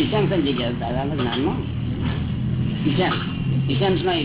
ઈશાન સમજી ગયા દાદાના જ્ઞાનમાં ઈશાન. ઈશાનમાં